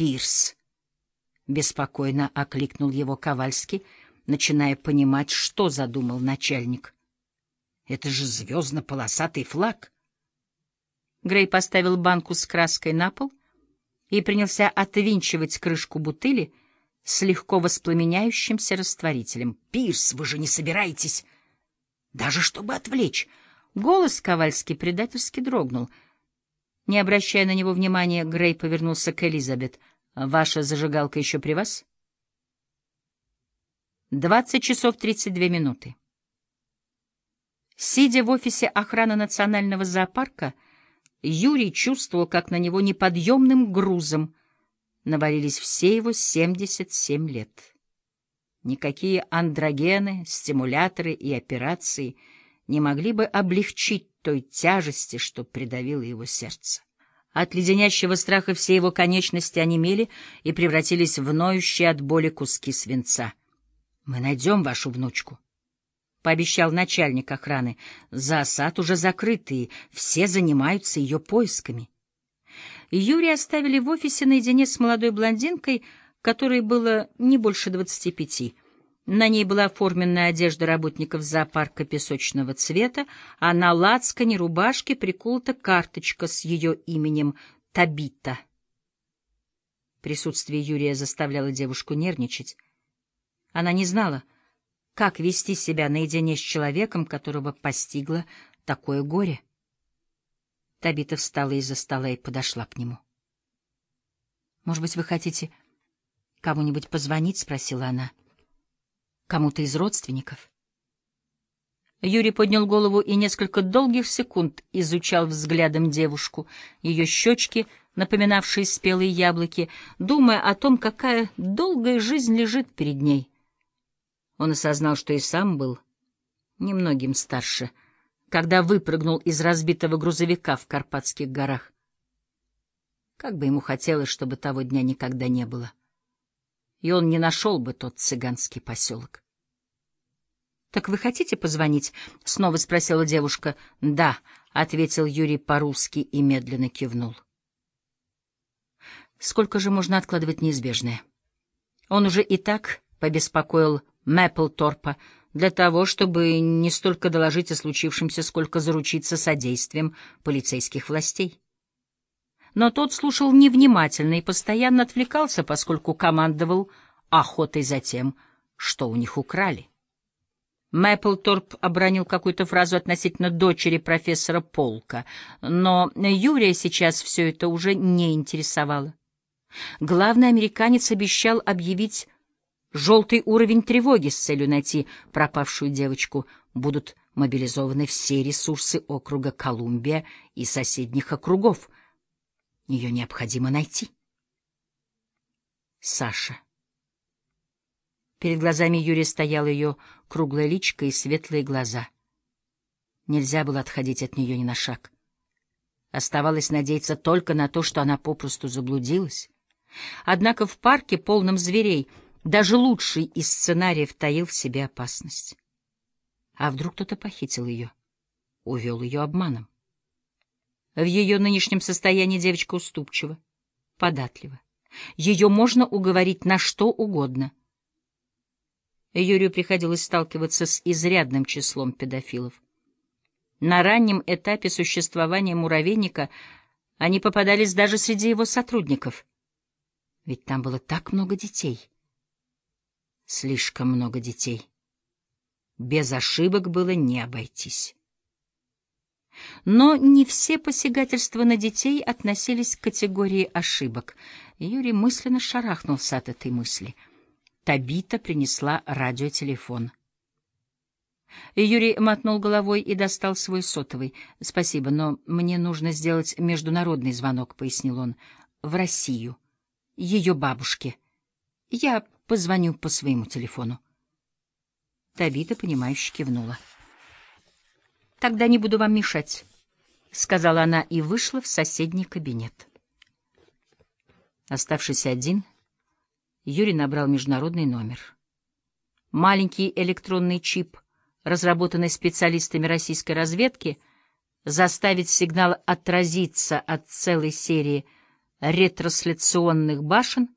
Пирс!» — беспокойно окликнул его Ковальский, начиная понимать, что задумал начальник. «Это же звездно-полосатый флаг!» Грей поставил банку с краской на пол и принялся отвинчивать крышку бутыли с легко воспламеняющимся растворителем. «Пирс, вы же не собираетесь...» «Даже чтобы отвлечь...» Голос Ковальский предательски дрогнул. Не обращая на него внимания, Грей повернулся к Элизабет. «Ваша зажигалка еще при вас?» Двадцать часов тридцать две минуты. Сидя в офисе охраны национального зоопарка, Юрий чувствовал, как на него неподъемным грузом навалились все его 77 лет. Никакие андрогены, стимуляторы и операции не могли бы облегчить той тяжести, что придавило его сердце. От леденящего страха все его конечности онемели и превратились в ноющие от боли куски свинца. «Мы найдем вашу внучку», — пообещал начальник охраны. «Зоосад уже закрытый, все занимаются ее поисками». Юрия оставили в офисе наедине с молодой блондинкой, которой было не больше двадцати пяти. На ней была форменная одежда работников зоопарка песочного цвета, а на лацкане рубашки приколота карточка с ее именем Табита. Присутствие Юрия заставляло девушку нервничать. Она не знала, как вести себя наедине с человеком, которого постигло такое горе. Табита встала из-за стола и подошла к нему. — Может быть, вы хотите кому-нибудь позвонить? — спросила она. — Кому-то из родственников? Юрий поднял голову и несколько долгих секунд изучал взглядом девушку, ее щечки, напоминавшие спелые яблоки, думая о том, какая долгая жизнь лежит перед ней. Он осознал, что и сам был немногим старше, когда выпрыгнул из разбитого грузовика в Карпатских горах. Как бы ему хотелось, чтобы того дня никогда не было. И он не нашел бы тот цыганский поселок. — Так вы хотите позвонить? — снова спросила девушка. — Да, — ответил Юрий по-русски и медленно кивнул. Сколько же можно откладывать неизбежное? Он уже и так побеспокоил Мэпплторпа для того, чтобы не столько доложить о случившемся, сколько заручиться содействием полицейских властей. Но тот слушал невнимательно и постоянно отвлекался, поскольку командовал охотой за тем, что у них украли. Мэпплторп обронил какую-то фразу относительно дочери профессора Полка, но Юрия сейчас все это уже не интересовало. Главный американец обещал объявить желтый уровень тревоги с целью найти пропавшую девочку. Будут мобилизованы все ресурсы округа Колумбия и соседних округов. Ее необходимо найти. Саша. Перед глазами Юрия стояла ее круглая личка и светлые глаза. Нельзя было отходить от нее ни на шаг. Оставалось надеяться только на то, что она попросту заблудилась. Однако в парке, полном зверей, даже лучший из сценариев таил в себе опасность. А вдруг кто-то похитил ее, увел ее обманом? В ее нынешнем состоянии девочка уступчива, податлива. Ее можно уговорить на что угодно. Юрию приходилось сталкиваться с изрядным числом педофилов. На раннем этапе существования муравейника они попадались даже среди его сотрудников. Ведь там было так много детей. Слишком много детей. Без ошибок было не обойтись. Но не все посягательства на детей относились к категории ошибок. Юрий мысленно шарахнулся от этой мысли. Табита принесла радиотелефон. Юрий мотнул головой и достал свой сотовый. — Спасибо, но мне нужно сделать международный звонок, — пояснил он, — в Россию. Ее бабушке. Я Позвоню по своему телефону. Табита, понимающе кивнула. «Тогда не буду вам мешать», — сказала она и вышла в соседний кабинет. Оставшись один, Юрий набрал международный номер. Маленький электронный чип, разработанный специалистами российской разведки, заставит сигнал отразиться от целой серии ретрансляционных башен